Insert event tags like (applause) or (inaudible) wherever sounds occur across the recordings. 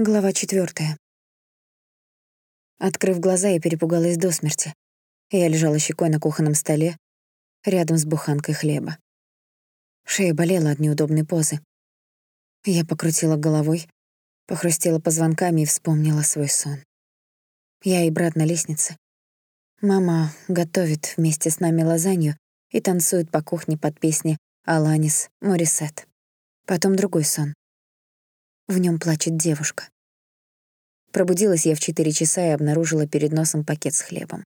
Глава четвертая. Открыв глаза, я перепугалась до смерти. Я лежала щекой на кухонном столе, рядом с буханкой хлеба. Шея болела от неудобной позы. Я покрутила головой, похрустела позвонками и вспомнила свой сон. Я и брат на лестнице. Мама готовит вместе с нами лазанью и танцует по кухне под песни «Аланис Морисет». Потом другой сон. В нем плачет девушка. Пробудилась я в четыре часа и обнаружила перед носом пакет с хлебом.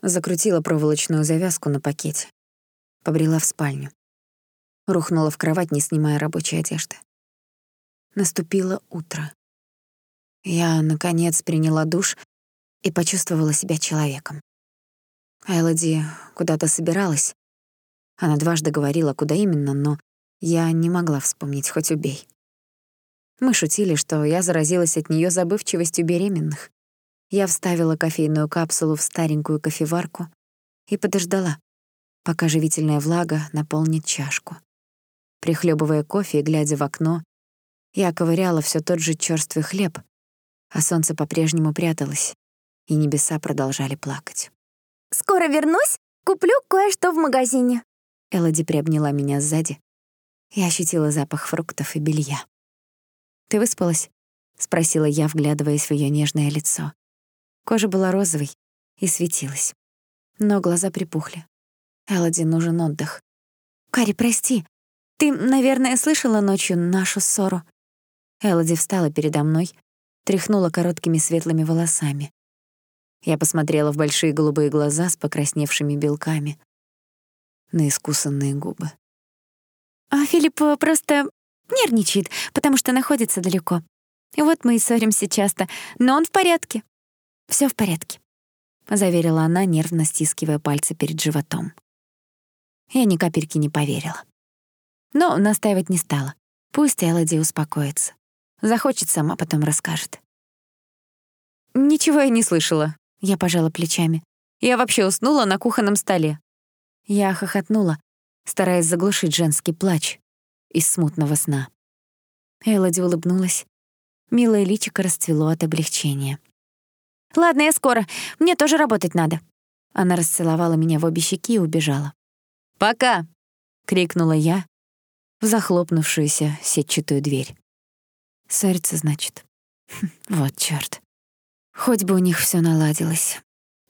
Закрутила проволочную завязку на пакете. Побрела в спальню. Рухнула в кровать, не снимая рабочей одежды. Наступило утро. Я, наконец, приняла душ и почувствовала себя человеком. Элоди куда-то собиралась. Она дважды говорила, куда именно, но я не могла вспомнить, хоть убей. Мы шутили, что я заразилась от неё забывчивостью беременных. Я вставила кофейную капсулу в старенькую кофеварку и подождала, пока живительная влага наполнит чашку. Прихлёбывая кофе и глядя в окно, я ковыряла всё тот же чёрствый хлеб, а солнце по-прежнему пряталось, и небеса продолжали плакать. «Скоро вернусь, куплю кое-что в магазине». Элоди приобняла меня сзади. Я ощутила запах фруктов и белья. «Ты выспалась?» — спросила я, вглядываясь в её нежное лицо. Кожа была розовой и светилась. Но глаза припухли. Элоди нужен отдых. «Кари, прости. Ты, наверное, слышала ночью нашу ссору?» Элоди встала передо мной, тряхнула короткими светлыми волосами. Я посмотрела в большие голубые глаза с покрасневшими белками, на искусанные губы. «А Филипп просто Нервничает, потому что находится далеко. И вот мы и ссоримся часто, но он в порядке. Всё в порядке», — заверила она, нервно стискивая пальцы перед животом. Я ни капельки не поверила. Но настаивать не стала. Пусть Элоди успокоится. Захочет, сама потом расскажет. «Ничего я не слышала», — я пожала плечами. «Я вообще уснула на кухонном столе». Я хохотнула, стараясь заглушить женский плач, из смутного сна. Элоди улыбнулась. Милое личико расцвело от облегчения. «Ладно, я скоро. Мне тоже работать надо». Она расцеловала меня в обе щеки и убежала. «Пока!» — крикнула я в захлопнувшуюся сетчатую дверь. Ссориться, значит. (laughs) Вот чёрт. Хоть бы у них всё наладилось.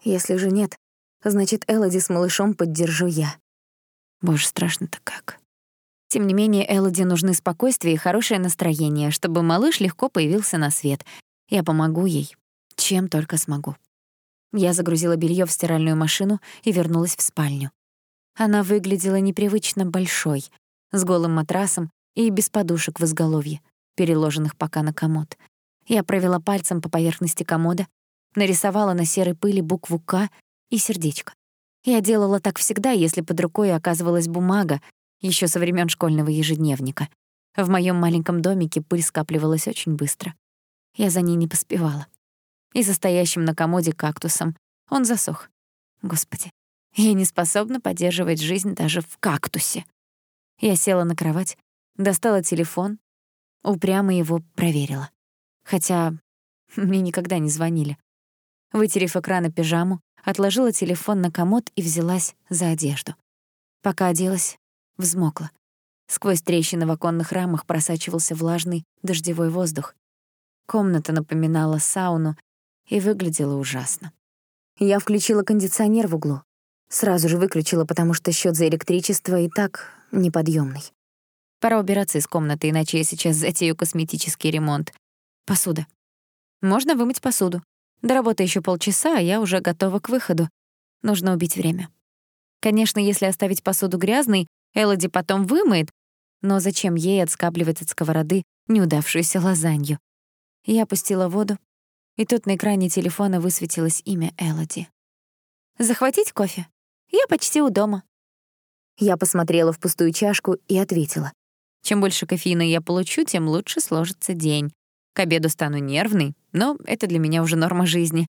Если же нет, значит, Элоди с малышом поддержу я. Боже, страшно-то как. Тем не менее, Элоди нужны спокойствие и хорошее настроение, чтобы малыш легко появился на свет. Я помогу ей, чем только смогу. Я загрузила белье в стиральную машину и вернулась в спальню. Она выглядела непривычно большой, с голым матрасом и без подушек в изголовье, переложенных пока на комод. Я провела пальцем по поверхности комода, нарисовала на серой пыли букву «К» и сердечко. Я делала так всегда, если под рукой оказывалась бумага, еще со времен школьного ежедневника. В моем маленьком домике пыль скапливалась очень быстро. Я за ней не поспевала. И за стоящим на комоде кактусом он засох. Господи, я не способна поддерживать жизнь даже в кактусе. Я села на кровать, достала телефон, упрямо его проверила. Хотя мне никогда не звонили. Вытерев экрана пижаму, отложила телефон на комод и взялась за одежду. Пока оделась, взмокла. Сквозь трещины в оконных рамах просачивался влажный дождевой воздух. Комната напоминала сауну и выглядела ужасно. Я включила кондиционер в углу. Сразу же выключила, потому что счёт за электричество и так неподъёмный. Пора убираться из комнаты, иначе я сейчас затею косметический ремонт. Посуда. Можно вымыть посуду. До работы ещё полчаса, а я уже готова к выходу. Нужно убить время. Конечно, если оставить посуду грязной, Элоди потом вымоет, но зачем ей отскабливать от сковороды неудавшуюся лазанью? Я опустила воду, и тут на экране телефона высветилось имя Элоди. «Захватить кофе? Я почти у дома». Я посмотрела в пустую чашку и ответила. «Чем больше кофеина я получу, тем лучше сложится день. К обеду стану нервной, но это для меня уже норма жизни.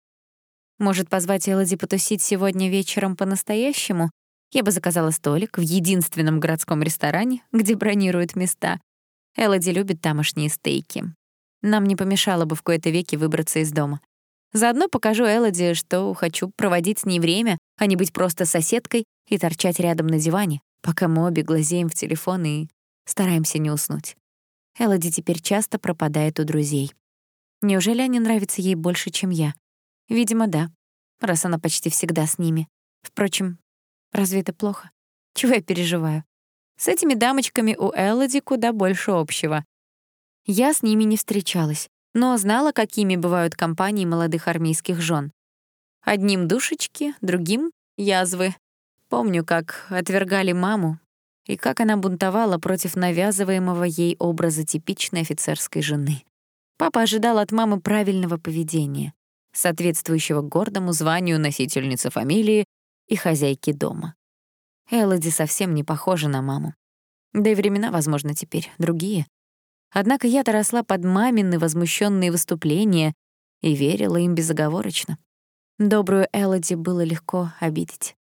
Может, позвать Элоди потусить сегодня вечером по-настоящему? Я бы заказала столик в единственном городском ресторане, где бронируют места. Элоди любит тамошние стейки. Нам не помешало бы в кои-то веки выбраться из дома. Заодно покажу Элоди, что хочу проводить с ней время, а не быть просто соседкой и торчать рядом на диване, пока мы обе глазеем в телефон и стараемся не уснуть. Элоди теперь часто пропадает у друзей. Неужели они нравятся ей больше, чем я? Видимо, да, раз она почти всегда с ними. Впрочем, разве это плохо? Чего я переживаю? С этими дамочками у Элоди куда больше общего. Я с ними не встречалась, но знала, какими бывают компании молодых армейских жен. Одним душечки, другим — язвы. Помню, как отвергали маму и как она бунтовала против навязываемого ей образа типичной офицерской жены. Папа ожидал от мамы правильного поведения, соответствующего гордому званию носительницы фамилии и хозяйки дома. Элоди совсем не похожа на маму. Да и времена, возможно, теперь другие. Однако я-то росла под мамины возмущенные выступления и верила им безоговорочно. Добрую Элоди было легко обидеть.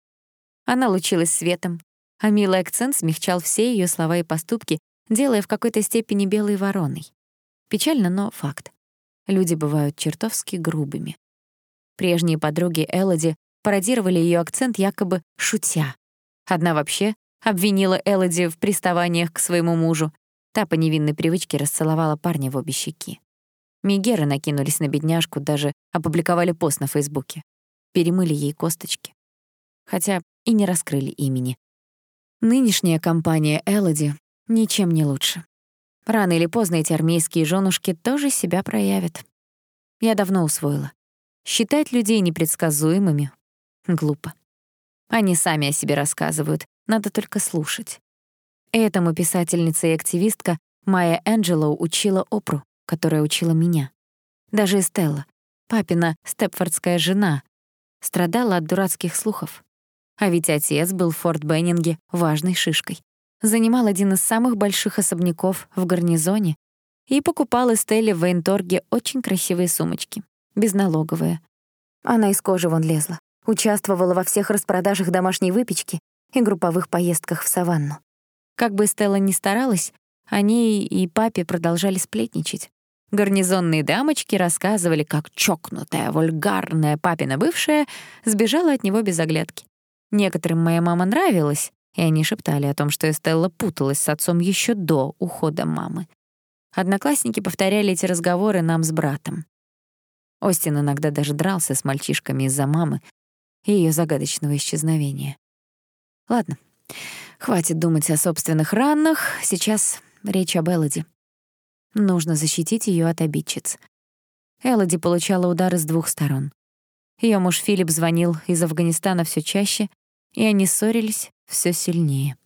Она лучилась светом, а милый акцент смягчал все ее слова и поступки, делая в какой-то степени белой вороной. Печально, но факт. Люди бывают чертовски грубыми. Прежние подруги Элоди пародировали ее акцент якобы шутя, Одна вообще обвинила Элоди в приставаниях к своему мужу. Та по невинной привычке расцеловала парня в обе щеки. Мигеры накинулись на бедняжку, даже опубликовали пост на Фейсбуке. Перемыли ей косточки. Хотя и не раскрыли имени. Нынешняя компания Элоди ничем не лучше. Рано или поздно эти армейские женушки тоже себя проявят. Я давно усвоила. Считать людей непредсказуемыми — глупо. Они сами о себе рассказывают, надо только слушать. Этому писательница и активистка Майя Энджелоу учила Опру, которая учила меня. Даже Эстелла, папина степфордская жена, страдала от дурацких слухов. А ведь отец был в Форт Беннинге важной шишкой. Занимал один из самых больших особняков в гарнизоне и покупал Эстелле в Вейнторге очень красивые сумочки, безналоговые. Она из кожи вон лезла. Участвовала во всех распродажах домашней выпечки и групповых поездках в саванну. Как бы Стелла ни старалась, они и папе продолжали сплетничать. Гарнизонные дамочки рассказывали, как чокнутая, вульгарная папина бывшая сбежала от него без оглядки. Некоторым моя мама нравилась, и они шептали о том, что Эстелла путалась с отцом еще до ухода мамы. Одноклассники повторяли эти разговоры нам с братом. Остин иногда даже дрался с мальчишками из-за мамы, и её загадочного исчезновения. Ладно, хватит думать о собственных ранах, сейчас речь об Элоди. Нужно защитить её от обидчиц. Элоди получала удары с двух сторон. Её муж Филипп звонил из Афганистана всё чаще, и они ссорились всё сильнее.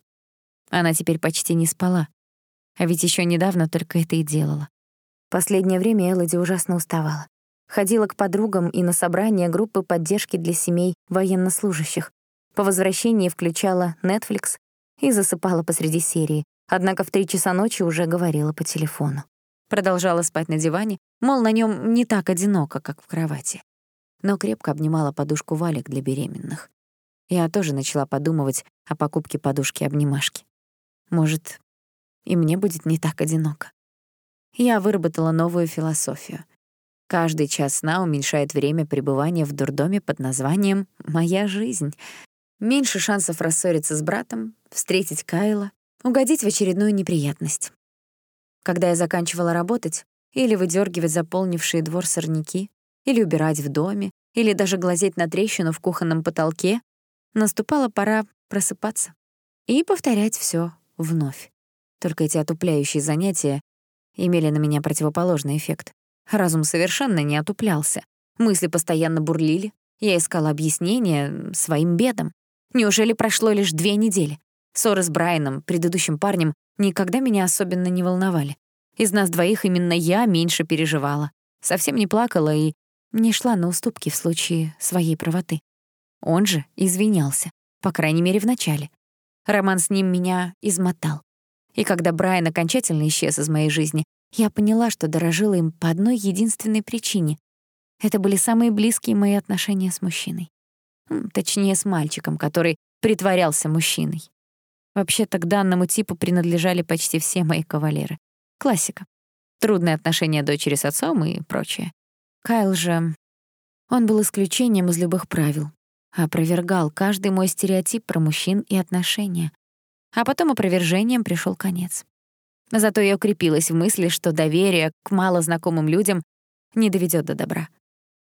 Она теперь почти не спала, а ведь ещё недавно только это и делала. Последнее время Элоди ужасно уставала. Ходила к подругам и на собрания группы поддержки для семей военнослужащих. По возвращении включала Netflix и засыпала посреди серии, однако в три часа ночи уже говорила по телефону. Продолжала спать на диване, мол, на нем не так одиноко, как в кровати. Но крепко обнимала подушку валик для беременных. Я тоже начала подумывать о покупке подушки-обнимашки. Может, и мне будет не так одиноко. Я выработала новую философию. Каждый час сна уменьшает время пребывания в дурдоме под названием «Моя жизнь». Меньше шансов рассориться с братом, встретить Кайла, угодить в очередную неприятность. Когда я заканчивала работать, или выдергивать заполнившие двор сорняки, или убирать в доме, или даже глазеть на трещину в кухонном потолке, наступала пора просыпаться и повторять все вновь. Только эти отупляющие занятия имели на меня противоположный эффект. Разум совершенно не отуплялся. Мысли постоянно бурлили. Я искала объяснение своим бедам. Неужели прошло лишь две недели? Ссоры с Брайаном, предыдущим парнем, никогда меня особенно не волновали. Из нас двоих именно я меньше переживала. Совсем не плакала и не шла на уступки в случае своей правоты. Он же извинялся, по крайней мере, в начале. Роман с ним меня измотал. И когда Брайан окончательно исчез из моей жизни, я поняла, что дорожила им по одной единственной причине. Это были самые близкие мои отношения с мужчиной. Точнее, с мальчиком, который притворялся мужчиной. Вообще-то к данному типу принадлежали почти все мои кавалеры. Классика. трудные отношения дочери с отцом и прочее. Кайл же... Он был исключением из любых правил, опровергал каждый мой стереотип про мужчин и отношения. А потом опровержением пришел конец. Зато я укрепилась в мысли, что доверие к малознакомым людям не доведет до добра.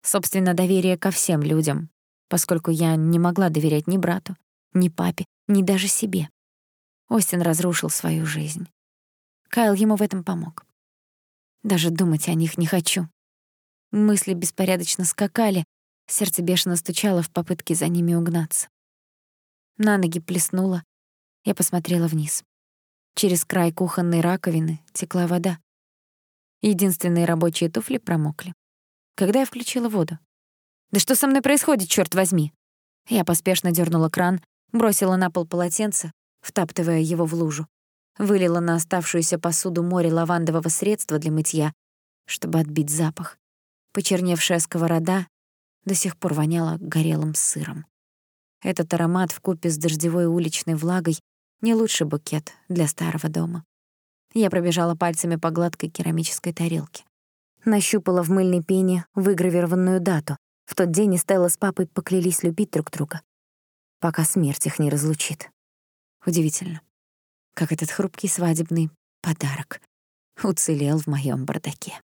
Собственно, доверие ко всем людям, поскольку я не могла доверять ни брату, ни папе, ни даже себе. Остин разрушил свою жизнь. Кайл ему в этом помог. Даже думать о них не хочу. Мысли беспорядочно скакали, сердце бешено стучало в попытке за ними угнаться. На ноги плеснуло, я посмотрела вниз. Через край кухонной раковины текла вода. Единственные рабочие туфли промокли. Когда я включила воду? «Да что со мной происходит, чёрт возьми?» Я поспешно дернула кран, бросила на пол полотенце, втаптывая его в лужу. Вылила на оставшуюся посуду море лавандового средства для мытья, чтобы отбить запах. Почерневшая сковорода до сих пор воняла горелым сыром. Этот аромат вкупе с дождевой уличной влагой не лучший букет для старого дома. Я пробежала пальцами по гладкой керамической тарелке. Нащупала в мыльной пене выгравированную дату. В тот день Стелла с папой поклялись любить друг друга, пока смерть их не разлучит. Удивительно, как этот хрупкий свадебный подарок уцелел в моем бардаке.